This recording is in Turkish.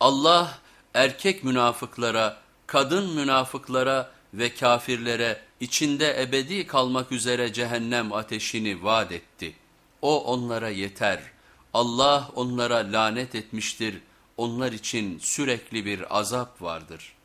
Allah erkek münafıklara, kadın münafıklara ve kafirlere içinde ebedi kalmak üzere cehennem ateşini vaat etti. O onlara yeter. Allah onlara lanet etmiştir. Onlar için sürekli bir azap vardır.''